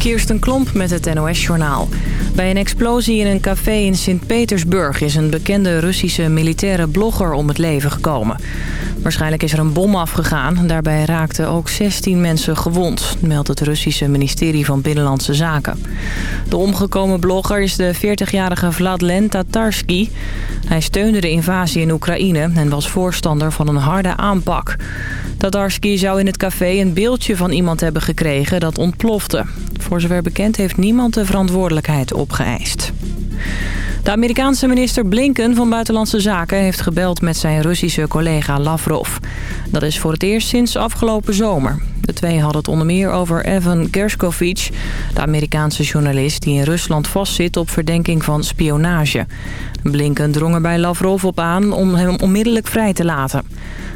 Kirsten Klomp met het NOS-journaal. Bij een explosie in een café in Sint-Petersburg... is een bekende Russische militaire blogger om het leven gekomen. Waarschijnlijk is er een bom afgegaan. Daarbij raakten ook 16 mensen gewond, meldt het Russische ministerie van Binnenlandse Zaken. De omgekomen blogger is de 40-jarige Vladlen Tatarsky. Hij steunde de invasie in Oekraïne en was voorstander van een harde aanpak. Tatarsky zou in het café een beeldje van iemand hebben gekregen dat ontplofte. Voor zover bekend heeft niemand de verantwoordelijkheid opgeëist. De Amerikaanse minister Blinken van Buitenlandse Zaken heeft gebeld met zijn Russische collega Lavrov. Dat is voor het eerst sinds afgelopen zomer. De twee hadden het onder meer over Evan Gershkovich, de Amerikaanse journalist die in Rusland vastzit op verdenking van spionage. Blinken drong er bij Lavrov op aan om hem onmiddellijk vrij te laten.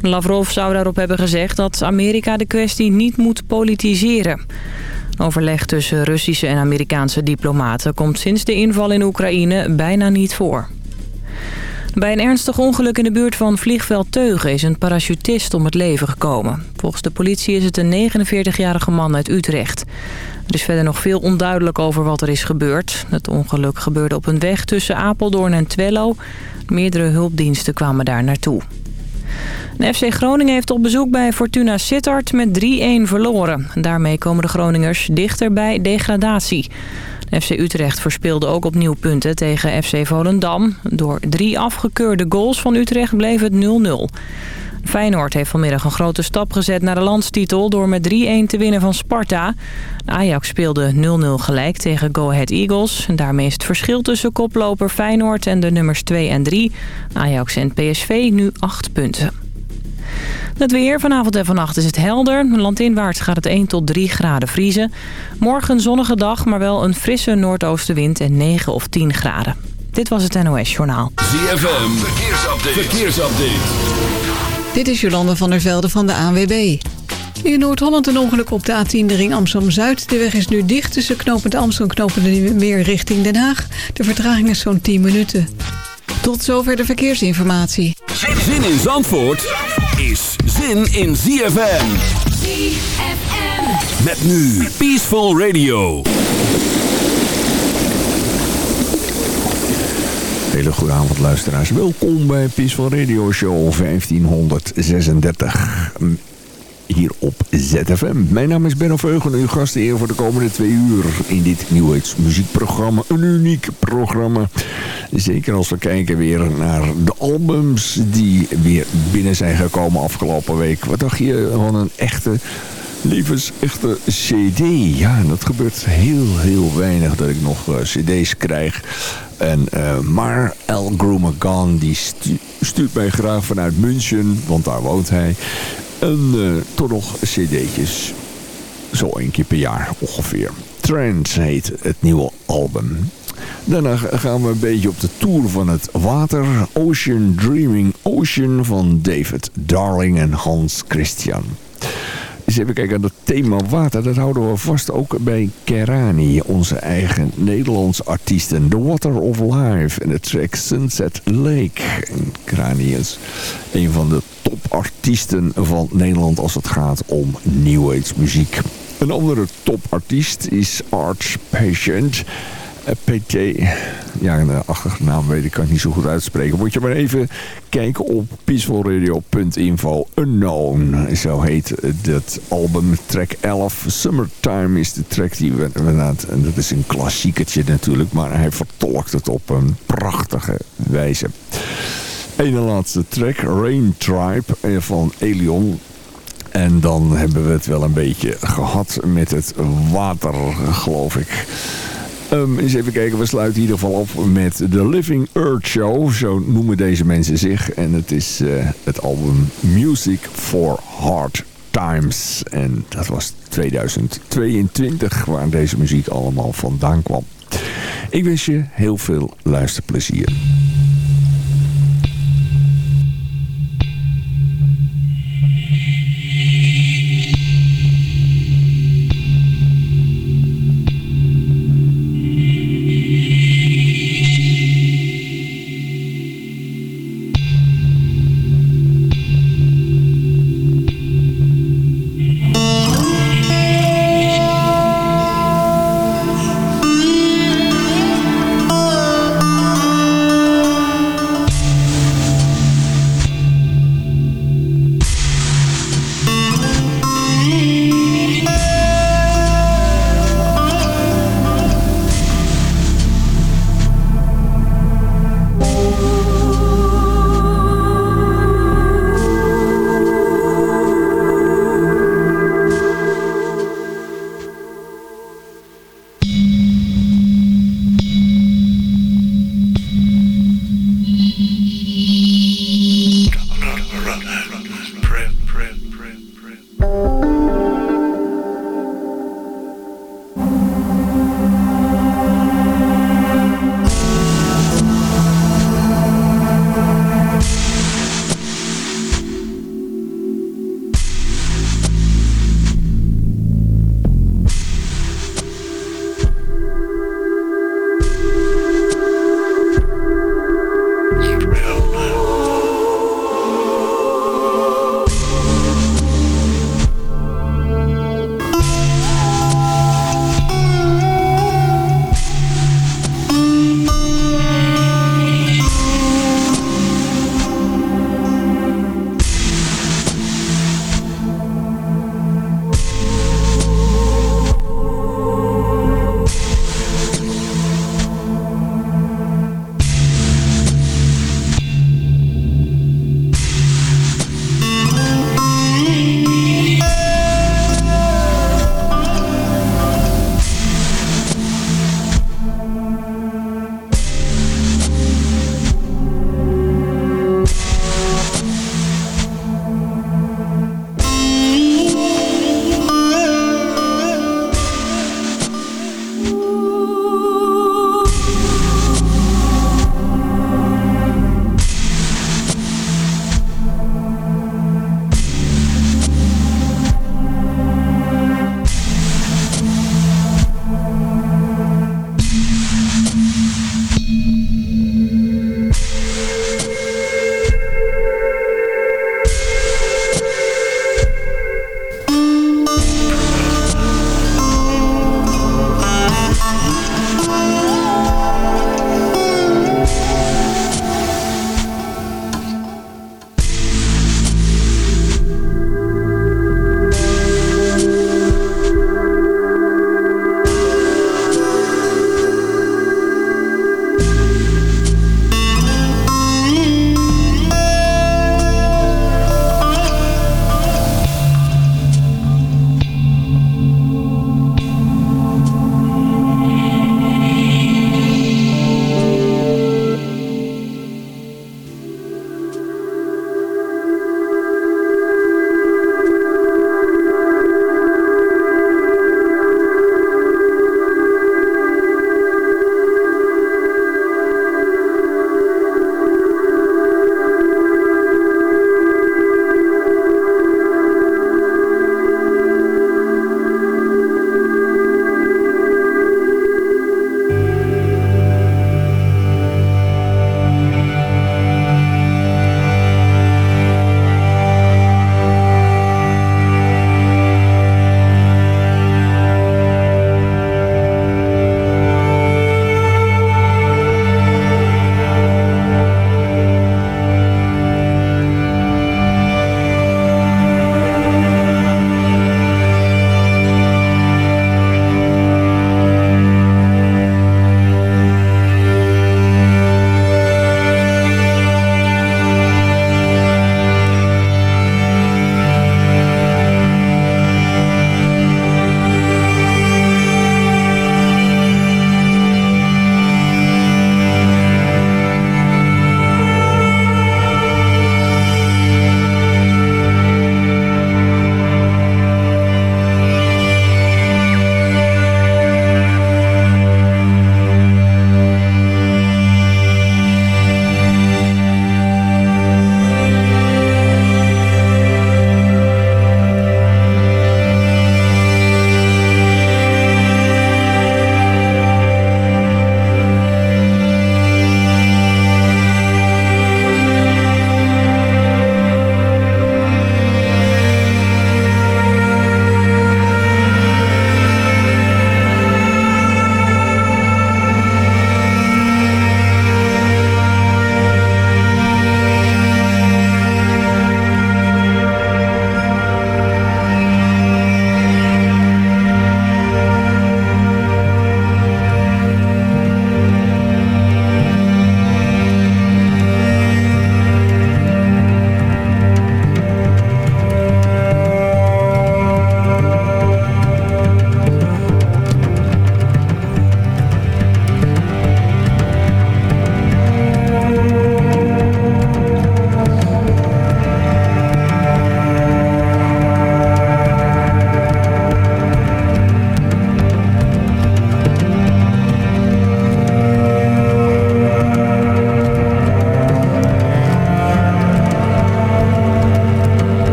Lavrov zou daarop hebben gezegd dat Amerika de kwestie niet moet politiseren. Overleg tussen Russische en Amerikaanse diplomaten komt sinds de inval in Oekraïne bijna niet voor. Bij een ernstig ongeluk in de buurt van vliegveld Teugen is een parachutist om het leven gekomen. Volgens de politie is het een 49-jarige man uit Utrecht. Er is verder nog veel onduidelijk over wat er is gebeurd. Het ongeluk gebeurde op een weg tussen Apeldoorn en Twello. Meerdere hulpdiensten kwamen daar naartoe. De FC Groningen heeft op bezoek bij Fortuna Sittard met 3-1 verloren. Daarmee komen de Groningers dichter bij degradatie. De FC Utrecht verspeelde ook opnieuw punten tegen FC Volendam. Door drie afgekeurde goals van Utrecht bleef het 0-0. Feyenoord heeft vanmiddag een grote stap gezet naar de landstitel... door met 3-1 te winnen van Sparta. Ajax speelde 0-0 gelijk tegen Go Ahead Eagles. Daarmee is het verschil tussen koploper Feyenoord en de nummers 2 en 3... Ajax en PSV nu 8 punten. Het weer vanavond en vannacht is het helder. Landinwaarts gaat het 1 tot 3 graden vriezen. Morgen zonnige dag, maar wel een frisse noordoostenwind en 9 of 10 graden. Dit was het NOS Journaal. ZFM, verkeersupdate. Dit is Jolande van der Velde van de ANWB. In Noord-Holland een ongeluk op de A10 de ring Amsterdam-Zuid. De weg is nu dicht tussen knopend Amsterdam en knopend meer richting Den Haag. De vertraging is zo'n 10 minuten. Tot zover de verkeersinformatie. Zin in Zandvoort is zin in ZFM. ZFM. Met nu Peaceful Radio. Hele goede avond luisteraars. Welkom bij Peaceful Radio Show 1536 hier op ZFM. Mijn naam is Benno Veugen, uw gastheer voor de komende twee uur in dit New muziekprogramma. Een uniek programma. Zeker als we kijken weer naar de albums die weer binnen zijn gekomen afgelopen week. Wat dacht je van een echte echte cd. Ja, dat gebeurt heel, heel weinig dat ik nog uh, cd's krijg. En, uh, maar El Grumagan die stu stuurt mij graag vanuit München, want daar woont hij. En uh, toch nog cd'tjes. Zo één keer per jaar ongeveer. Trends heet het nieuwe album. Daarna gaan we een beetje op de tour van het water. Ocean Dreaming Ocean van David Darling en Hans Christian. Eens even kijken naar het thema water. Dat houden we vast ook bij Kerani, onze eigen Nederlandse artiesten. The Water of Life en de track Sunset Lake. Kerani is een van de topartiesten van Nederland als het gaat om New Age muziek. Een andere topartiest is Arch Patient. PT, ja, de achternaam weet ik, kan ik niet zo goed uitspreken. Moet je maar even kijken op peacefulradio.info. Unknown, zo heet dat album. Track 11, Summertime is de track die we, we en dat is een klassiekertje natuurlijk, maar hij vertolkt het op een prachtige wijze. Ene laatste track, Rain Tribe van Elion. En dan hebben we het wel een beetje gehad met het water, geloof ik. Um, eens even kijken, we sluiten in ieder geval op met The Living Earth Show. Zo noemen deze mensen zich. En het is uh, het album Music for Hard Times. En dat was 2022 waar deze muziek allemaal vandaan kwam. Ik wens je heel veel luisterplezier.